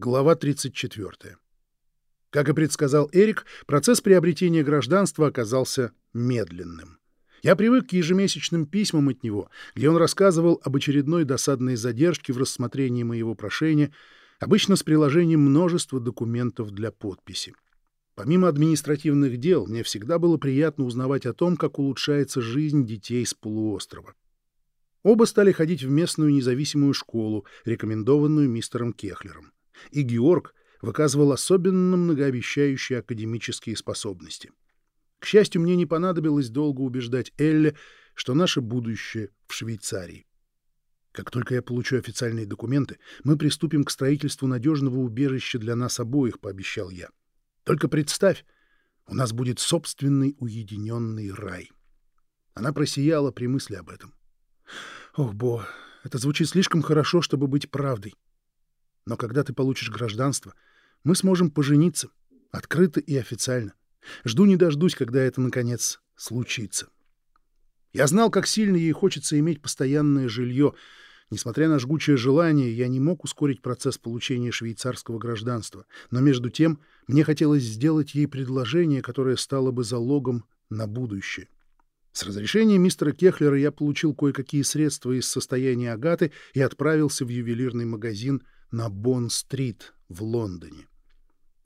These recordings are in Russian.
Глава 34. Как и предсказал Эрик, процесс приобретения гражданства оказался медленным. Я привык к ежемесячным письмам от него, где он рассказывал об очередной досадной задержке в рассмотрении моего прошения, обычно с приложением множества документов для подписи. Помимо административных дел, мне всегда было приятно узнавать о том, как улучшается жизнь детей с полуострова. Оба стали ходить в местную независимую школу, рекомендованную мистером Кехлером и Георг выказывал особенно многообещающие академические способности. К счастью, мне не понадобилось долго убеждать Элле, что наше будущее в Швейцарии. Как только я получу официальные документы, мы приступим к строительству надежного убежища для нас обоих, — пообещал я. Только представь, у нас будет собственный уединенный рай. Она просияла при мысли об этом. Ох, Бо, это звучит слишком хорошо, чтобы быть правдой. Но когда ты получишь гражданство, мы сможем пожениться, открыто и официально. Жду не дождусь, когда это, наконец, случится. Я знал, как сильно ей хочется иметь постоянное жилье. Несмотря на жгучее желание, я не мог ускорить процесс получения швейцарского гражданства. Но между тем мне хотелось сделать ей предложение, которое стало бы залогом на будущее. С разрешения мистера Кехлера я получил кое-какие средства из состояния Агаты и отправился в ювелирный магазин — на Бонн-стрит в Лондоне.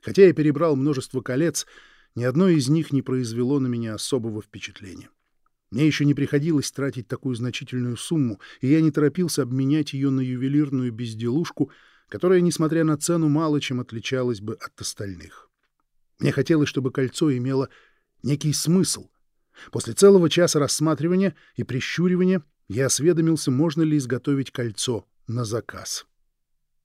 Хотя я перебрал множество колец, ни одно из них не произвело на меня особого впечатления. Мне еще не приходилось тратить такую значительную сумму, и я не торопился обменять ее на ювелирную безделушку, которая, несмотря на цену, мало чем отличалась бы от остальных. Мне хотелось, чтобы кольцо имело некий смысл. После целого часа рассматривания и прищуривания я осведомился, можно ли изготовить кольцо на заказ. —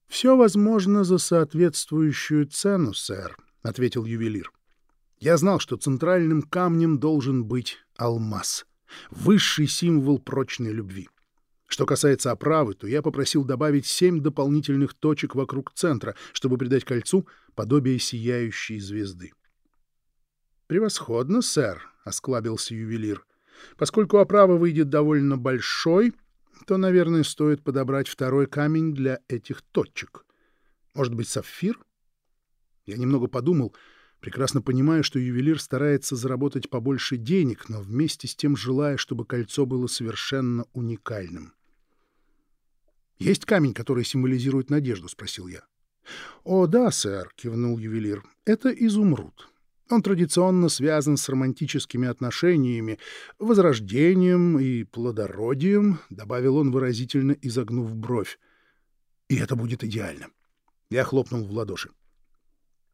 Все возможно за соответствующую цену, сэр, — ответил ювелир. Я знал, что центральным камнем должен быть алмаз, высший символ прочной любви. Что касается оправы, то я попросил добавить семь дополнительных точек вокруг центра, чтобы придать кольцу подобие сияющей звезды. «Превосходно, сэр», — осклабился ювелир. «Поскольку оправа выйдет довольно большой, то, наверное, стоит подобрать второй камень для этих точек. Может быть, сапфир? Я немного подумал, прекрасно понимая, что ювелир старается заработать побольше денег, но вместе с тем желая, чтобы кольцо было совершенно уникальным. «Есть камень, который символизирует надежду?» — спросил я. «О, да, сэр», — кивнул ювелир, — «это изумруд». Он традиционно связан с романтическими отношениями, возрождением и плодородием, — добавил он, выразительно изогнув бровь. И это будет идеально. Я хлопнул в ладоши.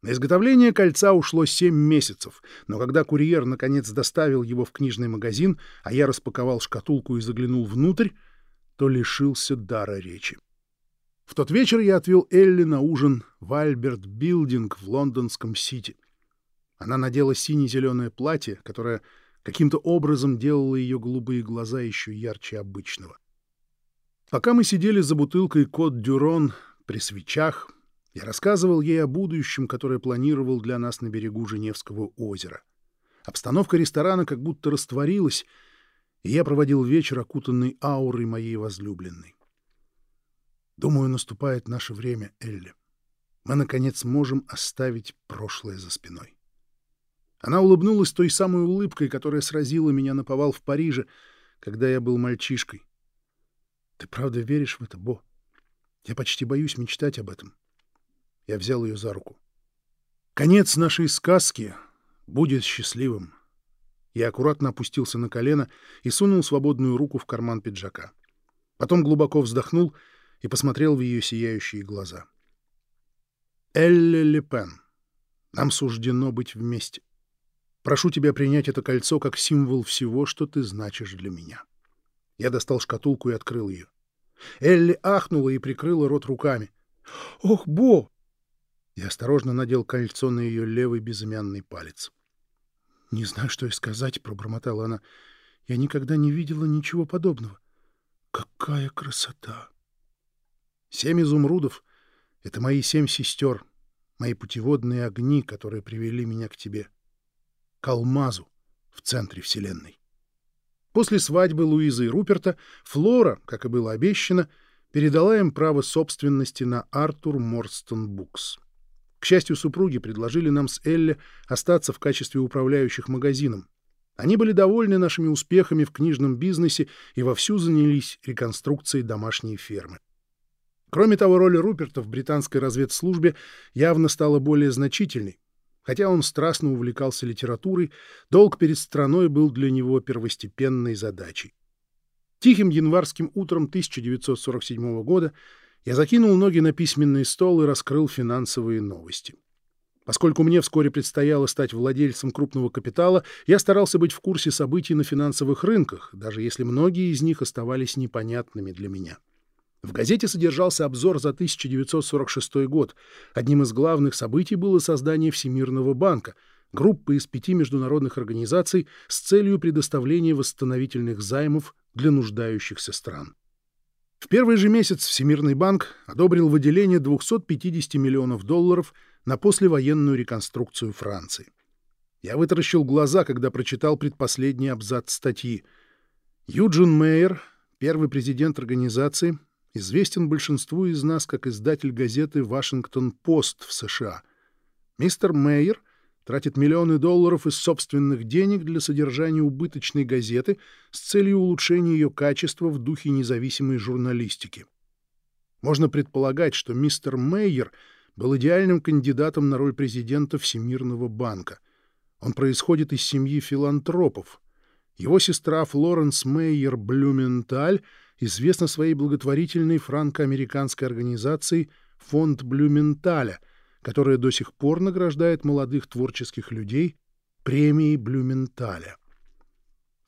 На изготовление кольца ушло семь месяцев, но когда курьер наконец доставил его в книжный магазин, а я распаковал шкатулку и заглянул внутрь, то лишился дара речи. В тот вечер я отвел Элли на ужин в Альберт Билдинг в лондонском Сити. Она надела сине-зеленое платье, которое каким-то образом делало ее голубые глаза еще ярче обычного. Пока мы сидели за бутылкой «Кот Дюрон» при свечах, я рассказывал ей о будущем, которое планировал для нас на берегу Женевского озера. Обстановка ресторана как будто растворилась, и я проводил вечер, окутанный аурой моей возлюбленной. Думаю, наступает наше время, Элли. Мы, наконец, можем оставить прошлое за спиной. Она улыбнулась той самой улыбкой, которая сразила меня на повал в Париже, когда я был мальчишкой. Ты правда веришь в это, Бо? Я почти боюсь мечтать об этом. Я взял ее за руку. Конец нашей сказки будет счастливым. Я аккуратно опустился на колено и сунул свободную руку в карман пиджака. Потом глубоко вздохнул и посмотрел в ее сияющие глаза. Элли Лепен, нам суждено быть вместе. Прошу тебя принять это кольцо как символ всего, что ты значишь для меня. Я достал шкатулку и открыл ее. Элли ахнула и прикрыла рот руками. «Ох, Бо!» Я осторожно надел кольцо на ее левый безымянный палец. «Не знаю, что и сказать», — пробормотала она. «Я никогда не видела ничего подобного. Какая красота!» Семь изумрудов — это мои семь сестер, мои путеводные огни, которые привели меня к тебе к алмазу в центре Вселенной. После свадьбы Луизы и Руперта Флора, как и было обещано, передала им право собственности на Артур Морстон Букс. К счастью, супруги предложили нам с Элли остаться в качестве управляющих магазином. Они были довольны нашими успехами в книжном бизнесе и вовсю занялись реконструкцией домашней фермы. Кроме того, роль Руперта в британской разведслужбе явно стала более значительной. Хотя он страстно увлекался литературой, долг перед страной был для него первостепенной задачей. Тихим январским утром 1947 года я закинул ноги на письменный стол и раскрыл финансовые новости. Поскольку мне вскоре предстояло стать владельцем крупного капитала, я старался быть в курсе событий на финансовых рынках, даже если многие из них оставались непонятными для меня. В газете содержался обзор за 1946 год. Одним из главных событий было создание Всемирного банка, группы из пяти международных организаций с целью предоставления восстановительных займов для нуждающихся стран. В первый же месяц Всемирный банк одобрил выделение 250 миллионов долларов – на послевоенную реконструкцию Франции. Я вытаращил глаза, когда прочитал предпоследний абзац статьи. Юджин Мейер, первый президент организации, известен большинству из нас как издатель газеты «Вашингтон-Пост» в США. Мистер Мейер тратит миллионы долларов из собственных денег для содержания убыточной газеты с целью улучшения ее качества в духе независимой журналистики. Можно предполагать, что мистер Мейер — был идеальным кандидатом на роль президента Всемирного банка. Он происходит из семьи филантропов. Его сестра Флоренс Мейер Блюменталь известна своей благотворительной франко-американской организацией «Фонд Блюменталя», которая до сих пор награждает молодых творческих людей премией Блюменталя.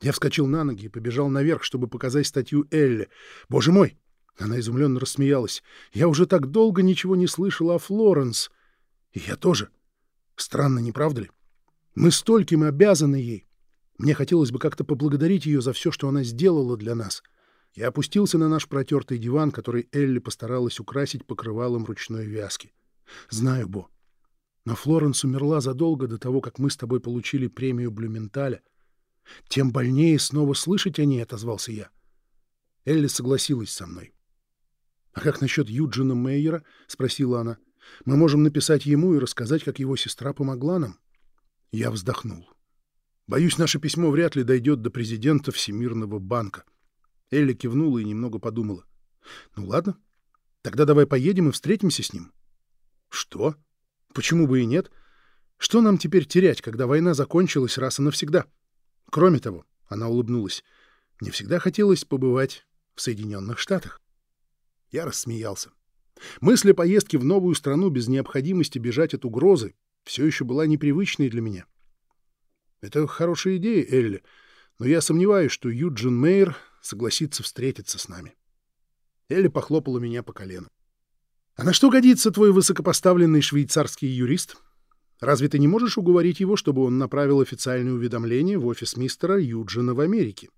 Я вскочил на ноги и побежал наверх, чтобы показать статью Элли. «Боже мой! Она изумленно рассмеялась. «Я уже так долго ничего не слышала о Флоренс. И я тоже. Странно, не правда ли? Мы стольким обязаны ей. Мне хотелось бы как-то поблагодарить ее за все, что она сделала для нас». Я опустился на наш протертый диван, который Элли постаралась украсить покрывалом ручной вязки. «Знаю, Бо. Но Флоренс умерла задолго до того, как мы с тобой получили премию Блюменталя. Тем больнее снова слышать о ней», — отозвался я. Элли согласилась со мной. «А как насчет Юджина Мейера?» — спросила она. «Мы можем написать ему и рассказать, как его сестра помогла нам». Я вздохнул. «Боюсь, наше письмо вряд ли дойдет до президента Всемирного банка». Элли кивнула и немного подумала. «Ну ладно, тогда давай поедем и встретимся с ним». «Что? Почему бы и нет? Что нам теперь терять, когда война закончилась раз и навсегда? Кроме того, — она улыбнулась, — мне всегда хотелось побывать в Соединенных Штатах». Я рассмеялся. Мысль о поездке в новую страну без необходимости бежать от угрозы все еще была непривычной для меня. Это хорошая идея, Элли, но я сомневаюсь, что Юджин Мейер согласится встретиться с нами. Элли похлопала меня по колену. «А на что годится твой высокопоставленный швейцарский юрист? Разве ты не можешь уговорить его, чтобы он направил официальное уведомление в офис мистера Юджина в Америке?»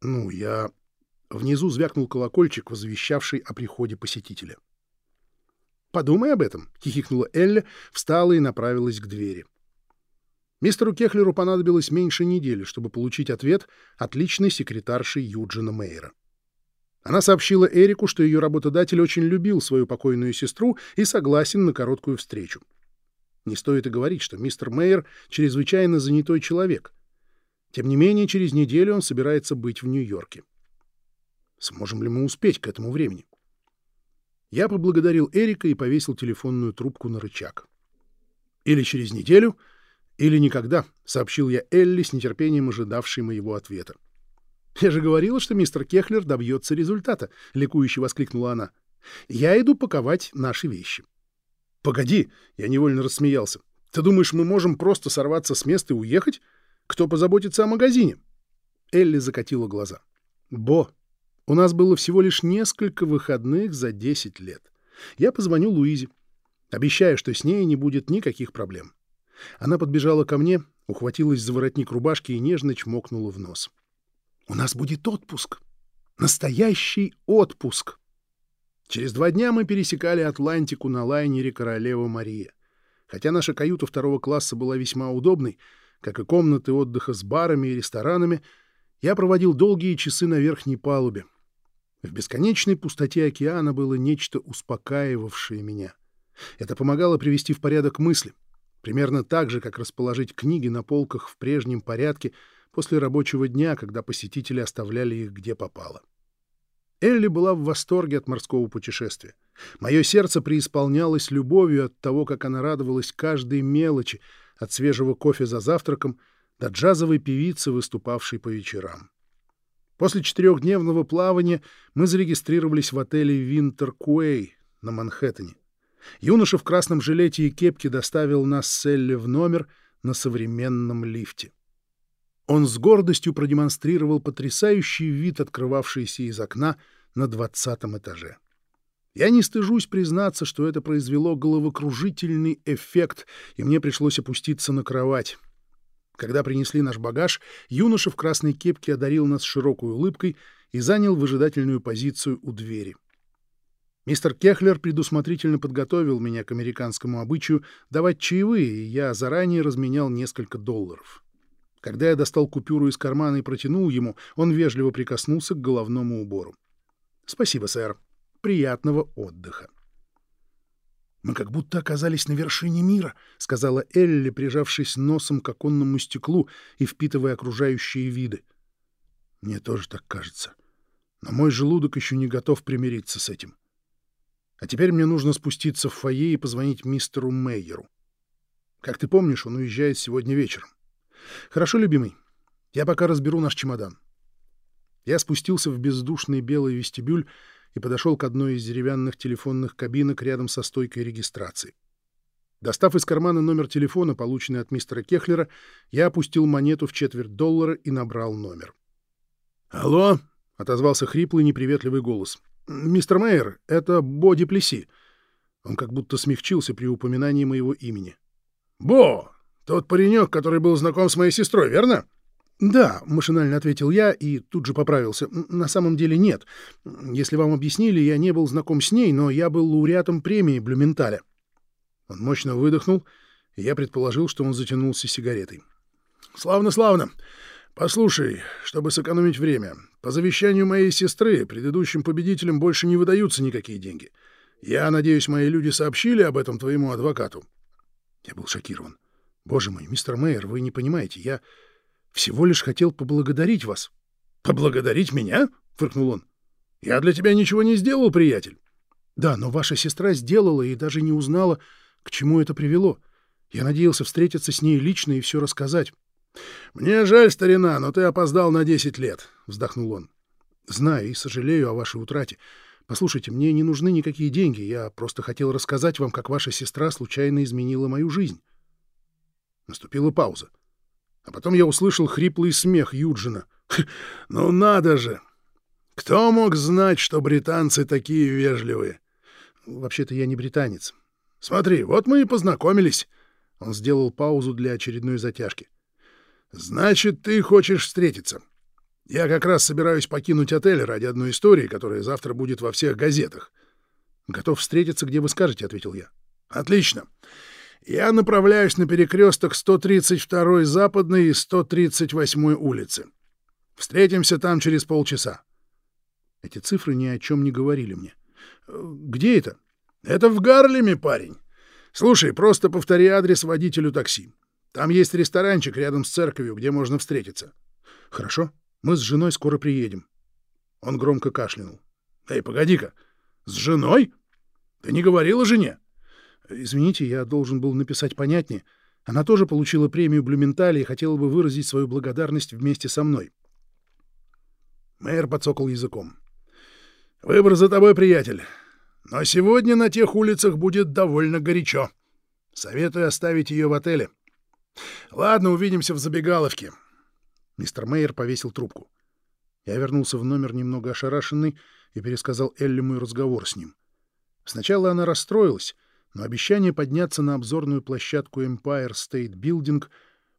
«Ну, я...» Внизу звякнул колокольчик, возвещавший о приходе посетителя. «Подумай об этом», — хихикнула Элля, встала и направилась к двери. Мистеру Кехлеру понадобилось меньше недели, чтобы получить ответ от личной секретарши Юджина Мейера. Она сообщила Эрику, что ее работодатель очень любил свою покойную сестру и согласен на короткую встречу. Не стоит и говорить, что мистер Мейер чрезвычайно занятой человек. Тем не менее, через неделю он собирается быть в Нью-Йорке. Сможем ли мы успеть к этому времени? Я поблагодарил Эрика и повесил телефонную трубку на рычаг. «Или через неделю, или никогда», — сообщил я Элли с нетерпением ожидавшей моего ответа. «Я же говорила, что мистер Кехлер добьется результата», — ликующе воскликнула она. «Я иду паковать наши вещи». «Погоди!» — я невольно рассмеялся. «Ты думаешь, мы можем просто сорваться с места и уехать? Кто позаботится о магазине?» Элли закатила глаза. «Бо, у нас было всего лишь несколько выходных за 10 лет. Я позвоню Луизе. Обещаю, что с ней не будет никаких проблем. Она подбежала ко мне, ухватилась за воротник рубашки и нежно чмокнула в нос. «У нас будет отпуск. Настоящий отпуск!» Через два дня мы пересекали Атлантику на лайнере «Королева Мария». Хотя наша каюта второго класса была весьма удобной, как и комнаты отдыха с барами и ресторанами, я проводил долгие часы на верхней палубе, В бесконечной пустоте океана было нечто успокаивавшее меня. Это помогало привести в порядок мысли, примерно так же, как расположить книги на полках в прежнем порядке после рабочего дня, когда посетители оставляли их где попало. Элли была в восторге от морского путешествия. Мое сердце преисполнялось любовью от того, как она радовалась каждой мелочи, от свежего кофе за завтраком до джазовой певицы, выступавшей по вечерам. После четырехдневного плавания мы зарегистрировались в отеле «Винтер Куэй» на Манхэттене. Юноша в красном жилете и кепке доставил нас с Элли в номер на современном лифте. Он с гордостью продемонстрировал потрясающий вид, открывавшийся из окна на двадцатом этаже. Я не стыжусь признаться, что это произвело головокружительный эффект, и мне пришлось опуститься на кровать. Когда принесли наш багаж, юноша в красной кепке одарил нас широкой улыбкой и занял выжидательную позицию у двери. Мистер Кехлер предусмотрительно подготовил меня к американскому обычаю давать чаевые, и я заранее разменял несколько долларов. Когда я достал купюру из кармана и протянул ему, он вежливо прикоснулся к головному убору. — Спасибо, сэр. Приятного отдыха. «Мы как будто оказались на вершине мира», — сказала Элли, прижавшись носом к оконному стеклу и впитывая окружающие виды. «Мне тоже так кажется. Но мой желудок еще не готов примириться с этим. А теперь мне нужно спуститься в фойе и позвонить мистеру Мейеру. Как ты помнишь, он уезжает сегодня вечером. Хорошо, любимый. Я пока разберу наш чемодан». Я спустился в бездушный белый вестибюль, и подошел к одной из деревянных телефонных кабинок рядом со стойкой регистрации. Достав из кармана номер телефона, полученный от мистера Кехлера, я опустил монету в четверть доллара и набрал номер. «Алло!» — отозвался хриплый, неприветливый голос. «Мистер Мейер, это Боди Плеси». Он как будто смягчился при упоминании моего имени. «Бо! Тот паренек, который был знаком с моей сестрой, верно?» «Да», — машинально ответил я и тут же поправился. «На самом деле нет. Если вам объяснили, я не был знаком с ней, но я был лауреатом премии Блюменталя». Он мощно выдохнул, и я предположил, что он затянулся сигаретой. «Славно, славно. Послушай, чтобы сэкономить время, по завещанию моей сестры предыдущим победителям больше не выдаются никакие деньги. Я надеюсь, мои люди сообщили об этом твоему адвокату». Я был шокирован. «Боже мой, мистер Мейер, вы не понимаете, я...» Всего лишь хотел поблагодарить вас. — Поблагодарить меня? — фыркнул он. — Я для тебя ничего не сделал, приятель. — Да, но ваша сестра сделала и даже не узнала, к чему это привело. Я надеялся встретиться с ней лично и все рассказать. — Мне жаль, старина, но ты опоздал на десять лет, — вздохнул он. — Знаю и сожалею о вашей утрате. Послушайте, мне не нужны никакие деньги. Я просто хотел рассказать вам, как ваша сестра случайно изменила мою жизнь. Наступила пауза. — а потом я услышал хриплый смех Юджина. «Ну надо же! Кто мог знать, что британцы такие вежливые?» «Вообще-то я не британец». «Смотри, вот мы и познакомились». Он сделал паузу для очередной затяжки. «Значит, ты хочешь встретиться. Я как раз собираюсь покинуть отель ради одной истории, которая завтра будет во всех газетах». «Готов встретиться, где вы скажете», — ответил я. «Отлично. Я направляюсь на перекресток 132-й Западной и 138-й улицы. Встретимся там через полчаса. Эти цифры ни о чем не говорили мне. Где это? Это в Гарлеме, парень. Слушай, просто повтори адрес водителю такси. Там есть ресторанчик рядом с церковью, где можно встретиться. Хорошо. Мы с женой скоро приедем. Он громко кашлянул. Эй, погоди-ка. С женой? Ты не говорила жене? Извините, я должен был написать понятнее. Она тоже получила премию Блюменталя и хотела бы выразить свою благодарность вместе со мной. Мэр подсокал языком. «Выбор за тобой, приятель. Но сегодня на тех улицах будет довольно горячо. Советую оставить ее в отеле. Ладно, увидимся в забегаловке». Мистер Мейер повесил трубку. Я вернулся в номер немного ошарашенный и пересказал Элли мой разговор с ним. Сначала она расстроилась, но обещание подняться на обзорную площадку Empire State Building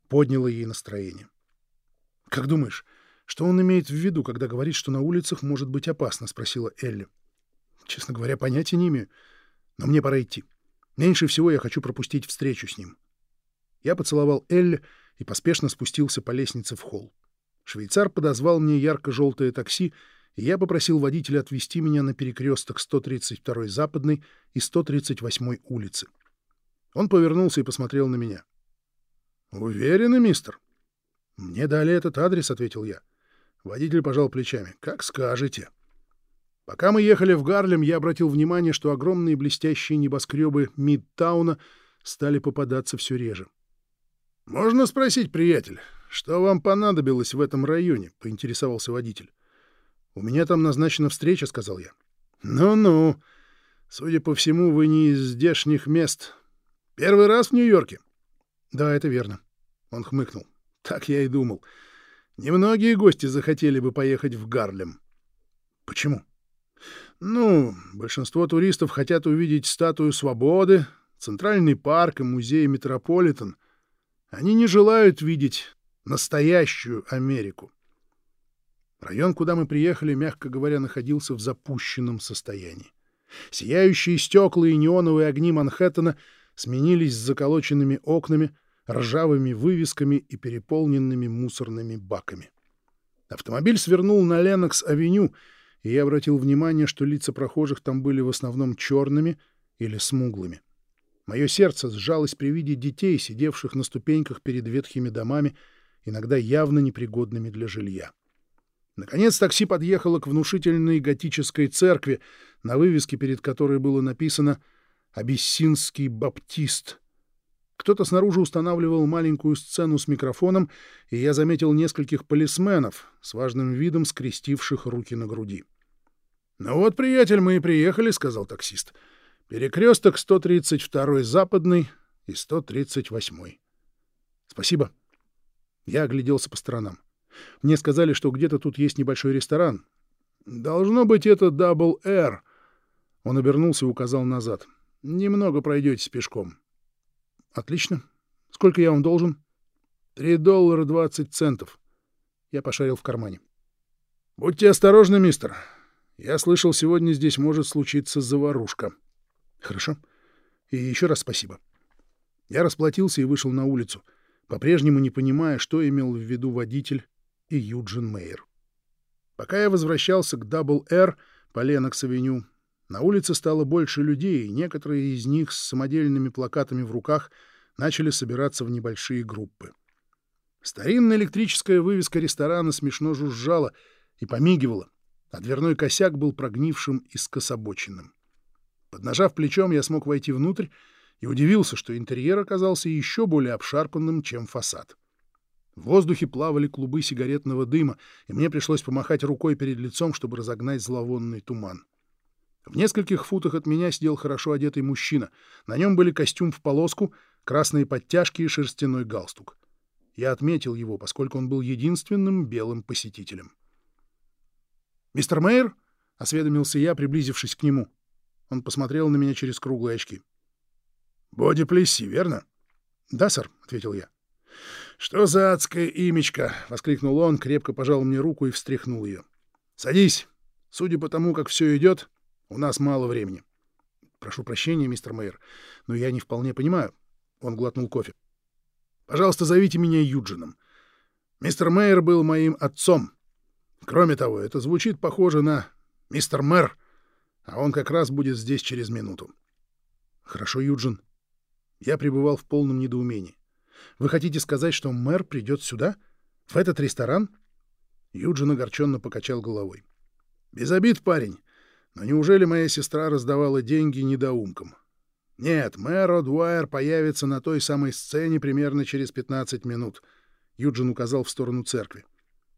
подняло ей настроение. «Как думаешь, что он имеет в виду, когда говорит, что на улицах может быть опасно?» — спросила Элли. «Честно говоря, понятия не имею. Но мне пора идти. Меньше всего я хочу пропустить встречу с ним». Я поцеловал Элли и поспешно спустился по лестнице в холл. Швейцар подозвал мне ярко-желтое такси, и я попросил водителя отвезти меня на перекресток 132-й Западной и 138-й улицы. Он повернулся и посмотрел на меня. «Уверены, мистер?» «Мне дали этот адрес», — ответил я. Водитель пожал плечами. «Как скажете». Пока мы ехали в Гарлем, я обратил внимание, что огромные блестящие небоскребы Мидтауна стали попадаться все реже. «Можно спросить, приятель, что вам понадобилось в этом районе?» — поинтересовался водитель. «У меня там назначена встреча», — сказал я. «Ну-ну. Судя по всему, вы не из здешних мест. Первый раз в Нью-Йорке?» «Да, это верно». Он хмыкнул. «Так я и думал. Немногие гости захотели бы поехать в Гарлем». «Почему?» «Ну, большинство туристов хотят увидеть статую свободы, Центральный парк и музей Метрополитен. Они не желают видеть настоящую Америку. Район, куда мы приехали, мягко говоря, находился в запущенном состоянии. Сияющие стекла и неоновые огни Манхэттена сменились с заколоченными окнами, ржавыми вывесками и переполненными мусорными баками. Автомобиль свернул на Ленокс-авеню, и я обратил внимание, что лица прохожих там были в основном черными или смуглыми. Мое сердце сжалось при виде детей, сидевших на ступеньках перед ветхими домами, иногда явно непригодными для жилья. Наконец такси подъехало к внушительной готической церкви, на вывеске перед которой было написано «Абиссинский баптист». Кто-то снаружи устанавливал маленькую сцену с микрофоном, и я заметил нескольких полисменов с важным видом скрестивших руки на груди. «Ну вот, приятель, мы и приехали», — сказал таксист. Перекресток 132 западный и 138. Спасибо. Я огляделся по сторонам. Мне сказали, что где-то тут есть небольшой ресторан. Должно быть, это Double R. Он обернулся и указал назад. Немного пройдете пешком. Отлично. Сколько я вам должен? Три доллара двадцать центов. Я пошарил в кармане. Будьте осторожны, мистер. Я слышал, сегодня здесь может случиться заварушка. Хорошо. И еще раз спасибо. Я расплатился и вышел на улицу, по-прежнему не понимая, что имел в виду водитель и Юджин Мейер. Пока я возвращался к Дабл Р по Ленокс-авеню, на улице стало больше людей, и некоторые из них с самодельными плакатами в руках начали собираться в небольшие группы. Старинная электрическая вывеска ресторана смешно жужжала и помигивала, а дверной косяк был прогнившим и скособоченным. Поднажав плечом, я смог войти внутрь и удивился, что интерьер оказался еще более обшарпанным, чем фасад. В воздухе плавали клубы сигаретного дыма, и мне пришлось помахать рукой перед лицом, чтобы разогнать зловонный туман. В нескольких футах от меня сидел хорошо одетый мужчина. На нем были костюм в полоску, красные подтяжки и шерстяной галстук. Я отметил его, поскольку он был единственным белым посетителем. «Мистер Мейер?» — осведомился я, приблизившись к нему. Он посмотрел на меня через круглые очки. «Боди Плесси, верно?» «Да, сэр», — ответил я. «Что за адская имечка?» — воскликнул он, крепко пожал мне руку и встряхнул ее. «Садись. Судя по тому, как все идет, у нас мало времени». «Прошу прощения, мистер Мэйр, но я не вполне понимаю». Он глотнул кофе. «Пожалуйста, зовите меня Юджином. Мистер Мэйр был моим отцом. Кроме того, это звучит похоже на «мистер Мэр», а он как раз будет здесь через минуту. Хорошо, Юджин. Я пребывал в полном недоумении. Вы хотите сказать, что мэр придет сюда? В этот ресторан? Юджин огорченно покачал головой. Без обид, парень. Но неужели моя сестра раздавала деньги недоумкам? Нет, мэр Одуайер появится на той самой сцене примерно через 15 минут. Юджин указал в сторону церкви.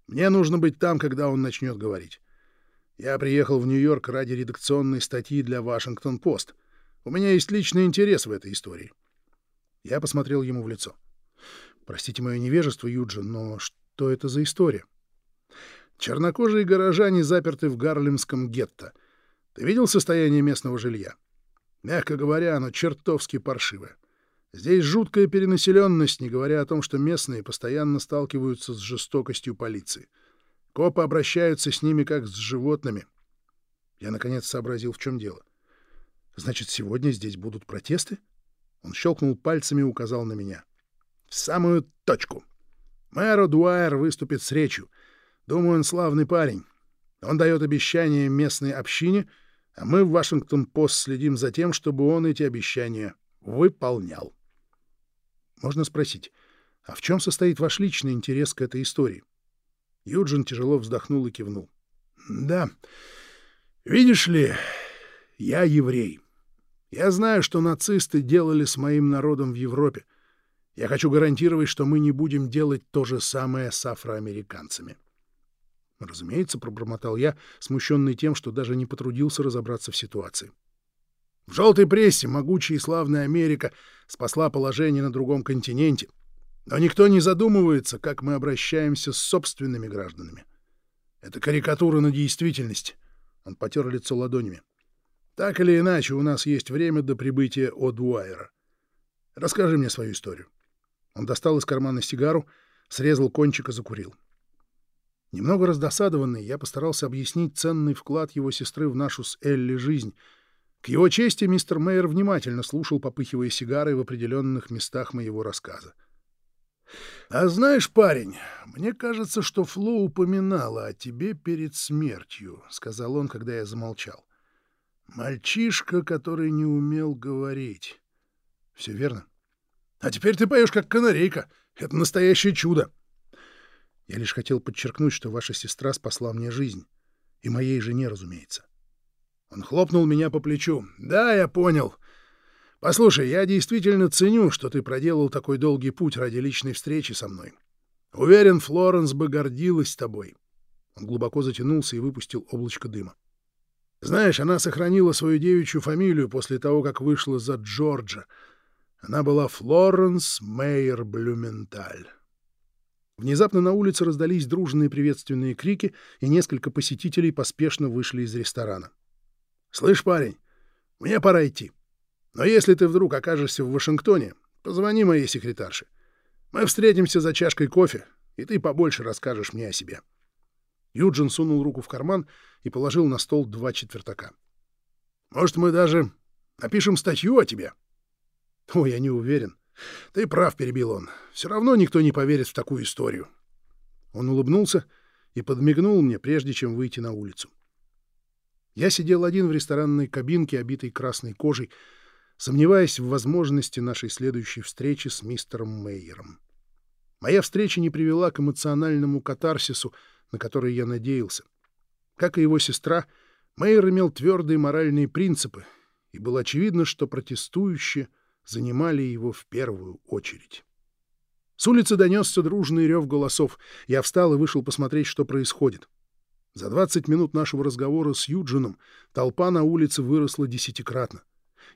Мне нужно быть там, когда он начнет говорить. Я приехал в Нью-Йорк ради редакционной статьи для «Вашингтон-Пост». У меня есть личный интерес в этой истории. Я посмотрел ему в лицо. Простите мое невежество, Юджин, но что это за история? Чернокожие горожане заперты в Гарлемском гетто. Ты видел состояние местного жилья? Мягко говоря, оно чертовски паршивое. Здесь жуткая перенаселенность, не говоря о том, что местные постоянно сталкиваются с жестокостью полиции. Копы обращаются с ними как с животными. Я, наконец, сообразил, в чем дело. Значит, сегодня здесь будут протесты? Он щелкнул пальцами и указал на меня. В самую точку. Мэр Дуайер выступит с речью. Думаю, он славный парень. Он дает обещания местной общине, а мы в Вашингтон-Пост следим за тем, чтобы он эти обещания выполнял. Можно спросить, а в чем состоит ваш личный интерес к этой истории? Юджин тяжело вздохнул и кивнул. Да, видишь ли, я еврей. Я знаю, что нацисты делали с моим народом в Европе. Я хочу гарантировать, что мы не будем делать то же самое с афроамериканцами. Разумеется, пробормотал я, смущенный тем, что даже не потрудился разобраться в ситуации. В желтой прессе могучая и славная Америка спасла положение на другом континенте. Но никто не задумывается, как мы обращаемся с собственными гражданами. Это карикатура на действительность. Он потер лицо ладонями. Так или иначе, у нас есть время до прибытия О'Дуайера. Расскажи мне свою историю. Он достал из кармана сигару, срезал кончик и закурил. Немного раздосадованный, я постарался объяснить ценный вклад его сестры в нашу с Элли жизнь. К его чести мистер Мейер внимательно слушал, попыхивая сигарой в определенных местах моего рассказа. — А знаешь, парень, мне кажется, что Фло упоминала о тебе перед смертью, — сказал он, когда я замолчал. Мальчишка, который не умел говорить. Все верно. А теперь ты поешь как канарейка. Это настоящее чудо. Я лишь хотел подчеркнуть, что ваша сестра спасла мне жизнь. И моей жене, разумеется. Он хлопнул меня по плечу. Да, я понял. Послушай, я действительно ценю, что ты проделал такой долгий путь ради личной встречи со мной. Уверен, Флоренс бы гордилась тобой. Он глубоко затянулся и выпустил облачко дыма. Знаешь, она сохранила свою девичью фамилию после того, как вышла за Джорджа. Она была Флоренс Мейер Блюменталь. Внезапно на улице раздались дружные приветственные крики, и несколько посетителей поспешно вышли из ресторана. «Слышь, парень, мне пора идти. Но если ты вдруг окажешься в Вашингтоне, позвони моей секретарше. Мы встретимся за чашкой кофе, и ты побольше расскажешь мне о себе». Юджин сунул руку в карман и положил на стол два четвертака. «Может, мы даже напишем статью о тебе?» «О, я не уверен. Ты прав», — перебил он. «Все равно никто не поверит в такую историю». Он улыбнулся и подмигнул мне, прежде чем выйти на улицу. Я сидел один в ресторанной кабинке, обитой красной кожей, сомневаясь в возможности нашей следующей встречи с мистером Мейером. Моя встреча не привела к эмоциональному катарсису, на который я надеялся. Как и его сестра, Мейер имел твердые моральные принципы, и было очевидно, что протестующие занимали его в первую очередь. С улицы донесся дружный рев голосов. Я встал и вышел посмотреть, что происходит. За 20 минут нашего разговора с Юджином толпа на улице выросла десятикратно.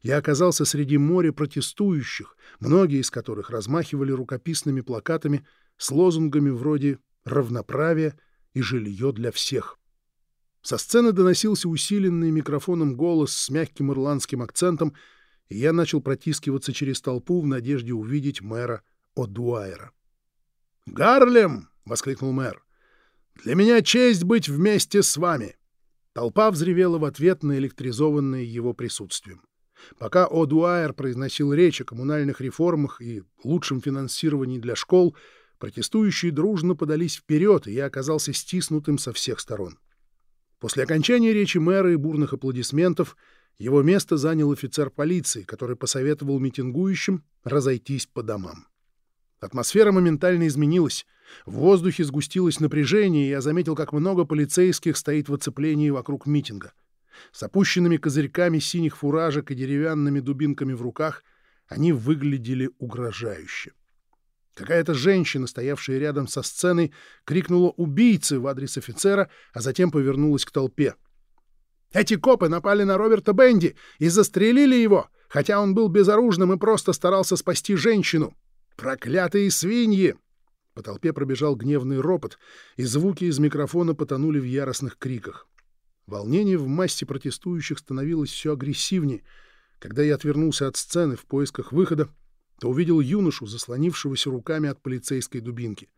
Я оказался среди моря протестующих, многие из которых размахивали рукописными плакатами с лозунгами вроде «равноправие», и жилье для всех. Со сцены доносился усиленный микрофоном голос с мягким ирландским акцентом, и я начал протискиваться через толпу в надежде увидеть мэра О'Дуайера. «Гарлем!» — воскликнул мэр. «Для меня честь быть вместе с вами!» Толпа взревела в ответ на электризованное его присутствием. Пока О'Дуайер произносил речь о коммунальных реформах и лучшем финансировании для школ — Протестующие дружно подались вперед, и я оказался стиснутым со всех сторон. После окончания речи мэра и бурных аплодисментов его место занял офицер полиции, который посоветовал митингующим разойтись по домам. Атмосфера моментально изменилась. В воздухе сгустилось напряжение, и я заметил, как много полицейских стоит в оцеплении вокруг митинга. С опущенными козырьками синих фуражек и деревянными дубинками в руках они выглядели угрожающе. Какая-то женщина, стоявшая рядом со сценой, крикнула «убийцы» в адрес офицера, а затем повернулась к толпе. «Эти копы напали на Роберта Бенди и застрелили его, хотя он был безоружным и просто старался спасти женщину. Проклятые свиньи!» По толпе пробежал гневный ропот, и звуки из микрофона потонули в яростных криках. Волнение в массе протестующих становилось все агрессивнее. Когда я отвернулся от сцены в поисках выхода, то увидел юношу, заслонившегося руками от полицейской дубинки.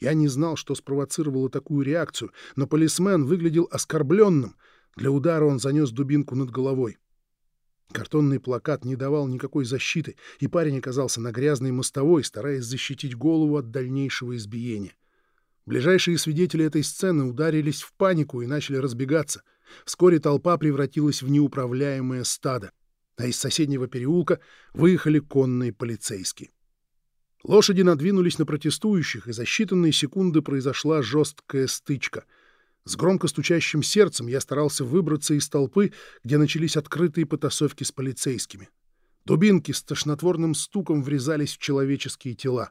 Я не знал, что спровоцировало такую реакцию, но полисмен выглядел оскорбленным. Для удара он занес дубинку над головой. Картонный плакат не давал никакой защиты, и парень оказался на грязной мостовой, стараясь защитить голову от дальнейшего избиения. Ближайшие свидетели этой сцены ударились в панику и начали разбегаться. Вскоре толпа превратилась в неуправляемое стадо, а из соседнего переулка выехали конные полицейские. Лошади надвинулись на протестующих, и за считанные секунды произошла жесткая стычка. С громко стучащим сердцем я старался выбраться из толпы, где начались открытые потасовки с полицейскими. Дубинки с тошнотворным стуком врезались в человеческие тела.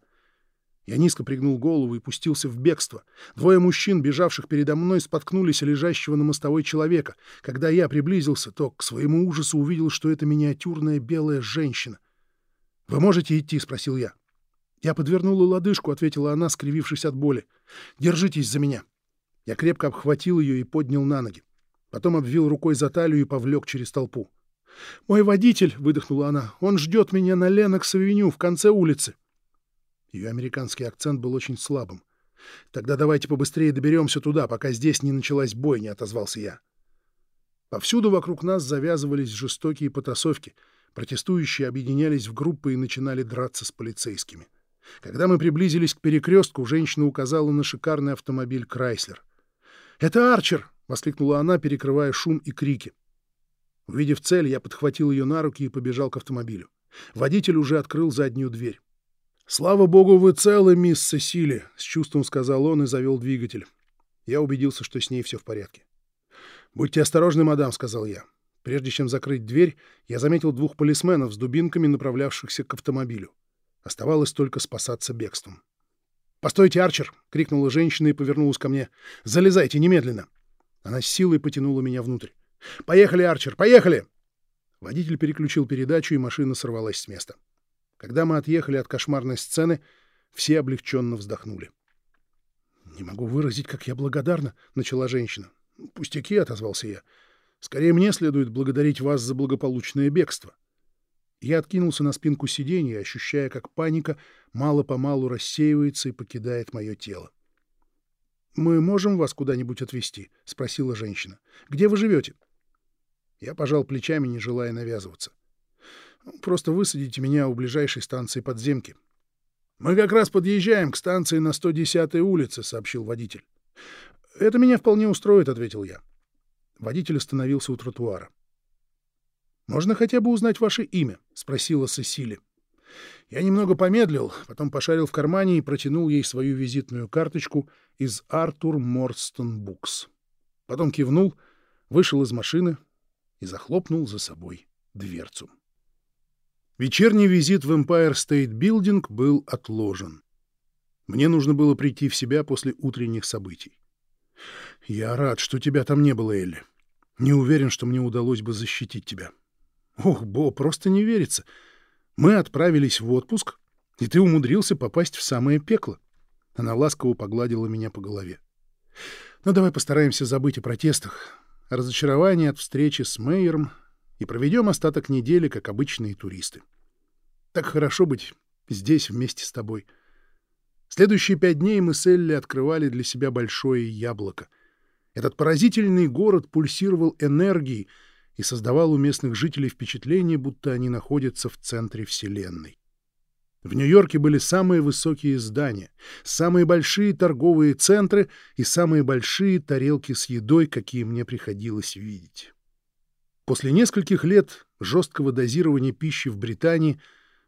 Я низко пригнул голову и пустился в бегство. Двое мужчин, бежавших передо мной, споткнулись лежащего на мостовой человека. Когда я приблизился, то к своему ужасу увидел, что это миниатюрная белая женщина. «Вы можете идти?» — спросил я. «Я подвернула лодыжку», — ответила она, скривившись от боли. «Держитесь за меня». Я крепко обхватил ее и поднял на ноги. Потом обвил рукой за талию и повлек через толпу. «Мой водитель», — выдохнула она, — «он ждет меня на Ленокс-авеню в конце улицы». Ее американский акцент был очень слабым. «Тогда давайте побыстрее доберемся туда, пока здесь не началась бойня», — отозвался я. Повсюду вокруг нас завязывались жестокие потасовки. Протестующие объединялись в группы и начинали драться с полицейскими. Когда мы приблизились к перекрестку, женщина указала на шикарный автомобиль «Крайслер». «Это Арчер!» — воскликнула она, перекрывая шум и крики. Увидев цель, я подхватил ее на руки и побежал к автомобилю. Водитель уже открыл заднюю дверь. «Слава богу, вы целы, мисс Сесили», — с чувством сказал он и завел двигатель. Я убедился, что с ней все в порядке. «Будьте осторожны, мадам», — сказал я. Прежде чем закрыть дверь, я заметил двух полисменов с дубинками, направлявшихся к автомобилю. Оставалось только спасаться бегством. «Постойте, Арчер!» — крикнула женщина и повернулась ко мне. «Залезайте немедленно!» Она с силой потянула меня внутрь. «Поехали, Арчер, поехали!» Водитель переключил передачу, и машина сорвалась с места. Когда мы отъехали от кошмарной сцены, все облегченно вздохнули. «Не могу выразить, как я благодарна», — начала женщина. «Пустяки», — отозвался я. «Скорее мне следует благодарить вас за благополучное бегство». Я откинулся на спинку сиденья, ощущая, как паника мало-помалу рассеивается и покидает мое тело. «Мы можем вас куда-нибудь отвезти?» — спросила женщина. «Где вы живете?» Я пожал плечами, не желая навязываться. Просто высадите меня у ближайшей станции подземки. — Мы как раз подъезжаем к станции на 110-й улице, — сообщил водитель. — Это меня вполне устроит, — ответил я. Водитель остановился у тротуара. — Можно хотя бы узнать ваше имя? — спросила Сесили. Я немного помедлил, потом пошарил в кармане и протянул ей свою визитную карточку из Артур Морстон Букс. Потом кивнул, вышел из машины и захлопнул за собой дверцу. Вечерний визит в Empire State Building был отложен. Мне нужно было прийти в себя после утренних событий. «Я рад, что тебя там не было, Элли. Не уверен, что мне удалось бы защитить тебя». «Ох, Бо, просто не верится. Мы отправились в отпуск, и ты умудрился попасть в самое пекло». Она ласково погладила меня по голове. «Ну, давай постараемся забыть о протестах, о разочаровании от встречи с Мейером и проведем остаток недели, как обычные туристы. Так хорошо быть здесь вместе с тобой. Следующие пять дней мы с Элли открывали для себя большое яблоко. Этот поразительный город пульсировал энергией и создавал у местных жителей впечатление, будто они находятся в центре Вселенной. В Нью-Йорке были самые высокие здания, самые большие торговые центры и самые большие тарелки с едой, какие мне приходилось видеть. После нескольких лет жесткого дозирования пищи в Британии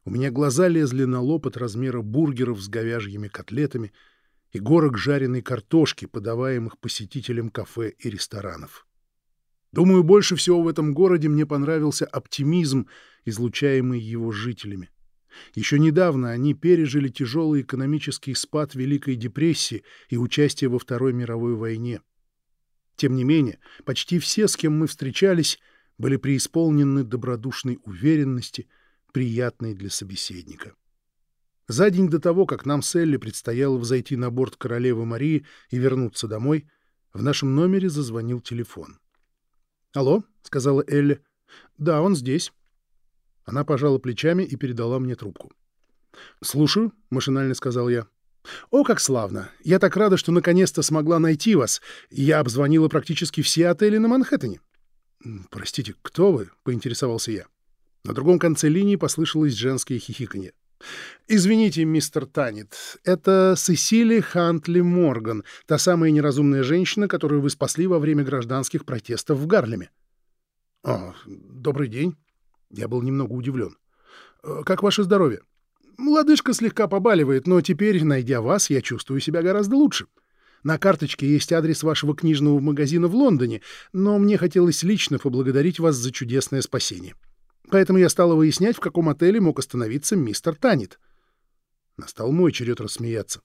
у меня глаза лезли на лоб от размера бургеров с говяжьими котлетами и горок жареной картошки, подаваемых посетителям кафе и ресторанов. Думаю, больше всего в этом городе мне понравился оптимизм, излучаемый его жителями. Еще недавно они пережили тяжелый экономический спад Великой депрессии и участие во Второй мировой войне. Тем не менее, почти все, с кем мы встречались, были преисполнены добродушной уверенности, приятной для собеседника. За день до того, как нам с Элли предстояло взойти на борт королевы Марии и вернуться домой, в нашем номере зазвонил телефон. «Алло», — сказала Элли. «Да, он здесь». Она пожала плечами и передала мне трубку. «Слушаю», — машинально сказал я. «О, как славно! Я так рада, что наконец-то смогла найти вас. Я обзвонила практически все отели на Манхэттене». «Простите, кто вы?» — поинтересовался я. На другом конце линии послышалось женское хихиканье. «Извините, мистер Танет, это Сесили Хантли Морган, та самая неразумная женщина, которую вы спасли во время гражданских протестов в Гарлеме». «О, добрый день». Я был немного удивлен. «Э, «Как ваше здоровье?» «Лодыжка слегка побаливает, но теперь, найдя вас, я чувствую себя гораздо лучше. На карточке есть адрес вашего книжного магазина в Лондоне, но мне хотелось лично поблагодарить вас за чудесное спасение. Поэтому я стала выяснять, в каком отеле мог остановиться мистер Танет». Настал мой черед рассмеяться.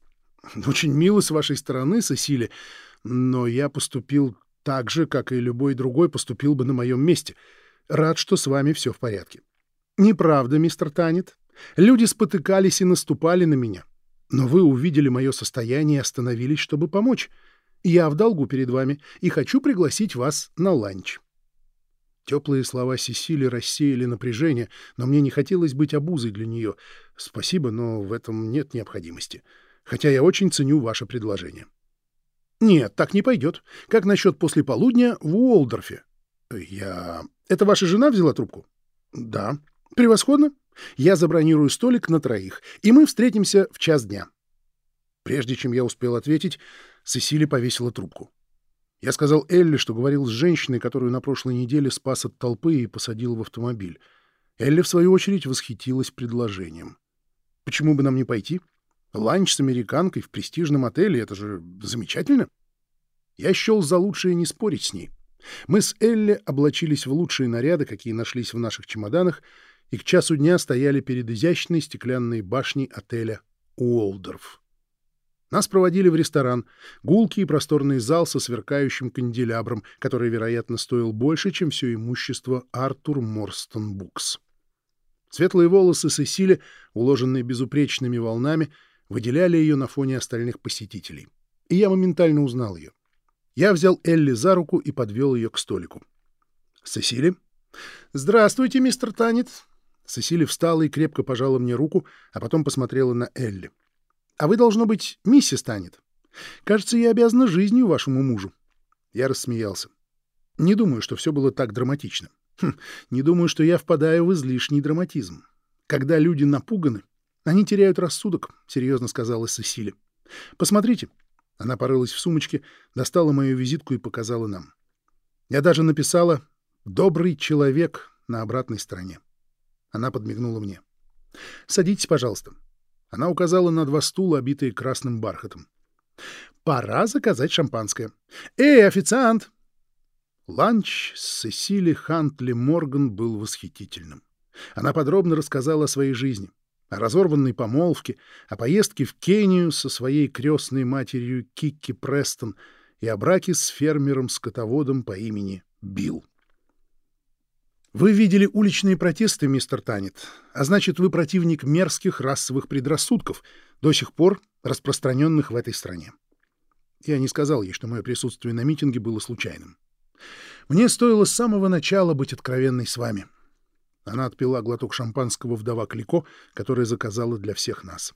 «Очень мило с вашей стороны, Сесили, но я поступил так же, как и любой другой поступил бы на моем месте. Рад, что с вами все в порядке». «Неправда, мистер Танет. Люди спотыкались и наступали на меня. Но вы увидели мое состояние и остановились, чтобы помочь. Я в долгу перед вами и хочу пригласить вас на ланч». Теплые слова Сесили рассеяли напряжение, но мне не хотелось быть обузой для нее. Спасибо, но в этом нет необходимости. Хотя я очень ценю ваше предложение. Нет, так не пойдет. Как насчет после полудня в Уолдорфе? Я... Это ваша жена взяла трубку? Да. Превосходно. Я забронирую столик на троих, и мы встретимся в час дня. Прежде чем я успел ответить, Сесили повесила трубку. Я сказал Элли, что говорил с женщиной, которую на прошлой неделе спас от толпы и посадил в автомобиль. Элли, в свою очередь, восхитилась предложением. Почему бы нам не пойти? Ланч с американкой в престижном отеле — это же замечательно. Я счел за лучшее не спорить с ней. Мы с Элли облачились в лучшие наряды, какие нашлись в наших чемоданах, и к часу дня стояли перед изящной стеклянной башней отеля Уолдорф. Нас проводили в ресторан, гулкий и просторный зал со сверкающим канделябром, который, вероятно, стоил больше, чем все имущество Артур Морстон Букс. Светлые волосы Сесили, уложенные безупречными волнами, выделяли ее на фоне остальных посетителей. И я моментально узнал ее. Я взял Элли за руку и подвел ее к столику. «Сесили?» «Здравствуйте, мистер Танет!» Сесили встала и крепко пожала мне руку, а потом посмотрела на Элли. — а вы, должно быть, миссис станет. Кажется, я обязана жизнью вашему мужу. Я рассмеялся. Не думаю, что все было так драматично. Хм, не думаю, что я впадаю в излишний драматизм. Когда люди напуганы, они теряют рассудок, — серьезно сказала Сесили. Посмотрите. Она порылась в сумочке, достала мою визитку и показала нам. Я даже написала «Добрый человек» на обратной стороне. Она подмигнула мне. «Садитесь, пожалуйста. Она указала на два стула, обитые красным бархатом. «Пора заказать шампанское. Эй, официант!» Ланч с Сесили Хантли Морган был восхитительным. Она подробно рассказала о своей жизни, о разорванной помолвке, о поездке в Кению со своей крестной матерью Кикки Престон и о браке с фермером-скотоводом по имени Билл. Вы видели уличные протесты, мистер Танет, а значит, вы противник мерзких расовых предрассудков, до сих пор распространенных в этой стране. Я не сказал ей, что мое присутствие на митинге было случайным. Мне стоило с самого начала быть откровенной с вами. Она отпила глоток шампанского вдова Клико, которая заказала для всех нас.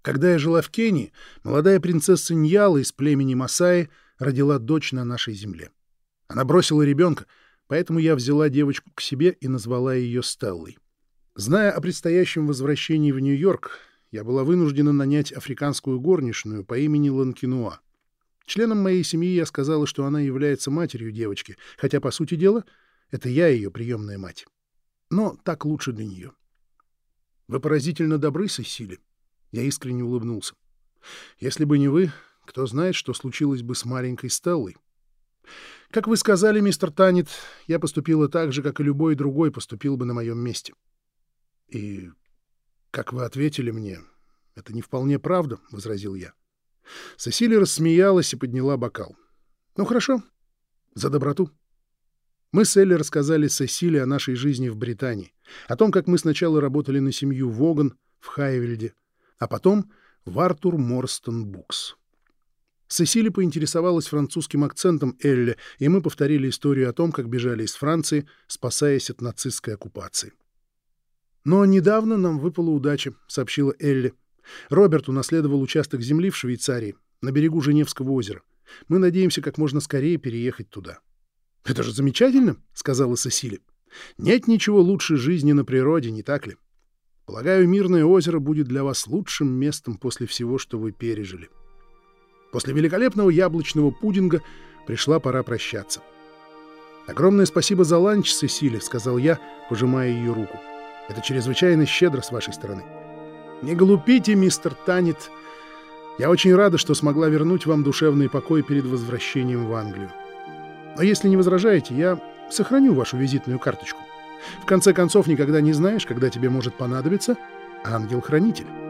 Когда я жила в Кении, молодая принцесса Ньяла из племени Масаи родила дочь на нашей земле. Она бросила ребенка — поэтому я взяла девочку к себе и назвала ее Стеллой. Зная о предстоящем возвращении в Нью-Йорк, я была вынуждена нанять африканскую горничную по имени Ланкинуа. Членам моей семьи я сказала, что она является матерью девочки, хотя, по сути дела, это я ее приемная мать. Но так лучше для нее. Вы поразительно добры, Сесили. Я искренне улыбнулся. Если бы не вы, кто знает, что случилось бы с маленькой Стеллой. Как вы сказали, мистер Танет, я поступила так же, как и любой другой поступил бы на моем месте. И как вы ответили мне, это не вполне правда, — возразил я. Сесилия рассмеялась и подняла бокал. Ну, хорошо, за доброту. Мы с Элли рассказали Сесилии о нашей жизни в Британии, о том, как мы сначала работали на семью Воган в Хайвельде, а потом в Артур Морстон Букс. Сесили поинтересовалась французским акцентом Элли, и мы повторили историю о том, как бежали из Франции, спасаясь от нацистской оккупации. «Но недавно нам выпала удача», — сообщила Элли. «Роберт унаследовал участок земли в Швейцарии, на берегу Женевского озера. Мы надеемся как можно скорее переехать туда». «Это же замечательно», — сказала Сесили. «Нет ничего лучше жизни на природе, не так ли?» Полагаю, Мирное озеро будет для вас лучшим местом после всего, что вы пережили. После великолепного яблочного пудинга пришла пора прощаться. «Огромное спасибо за ланч, Сесили», — сказал я, пожимая ее руку. «Это чрезвычайно щедро с вашей стороны». «Не глупите, мистер Танет. Я очень рада, что смогла вернуть вам душевный покой перед возвращением в Англию. Но если не возражаете, я сохраню вашу визитную карточку. В конце концов, никогда не знаешь, когда тебе может понадобиться ангел-хранитель».